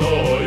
Lord.